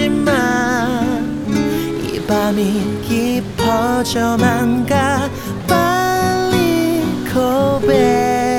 하지만 이 밤이 깊어져만 가 빨리 고백.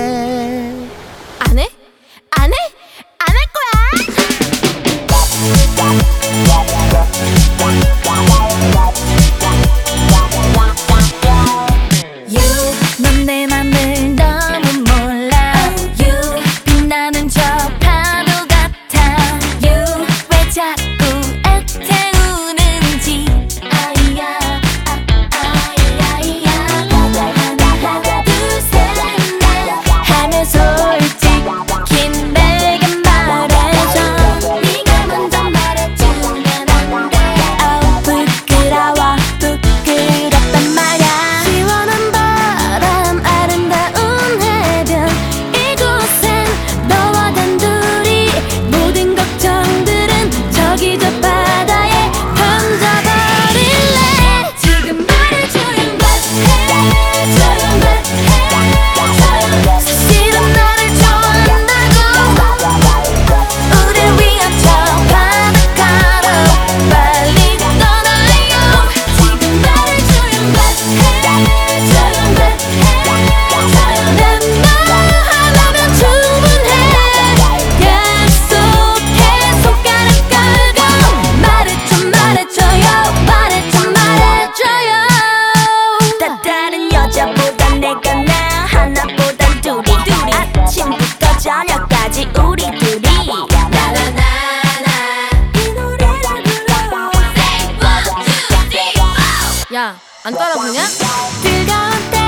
안 따라부냐? 뜨거운 때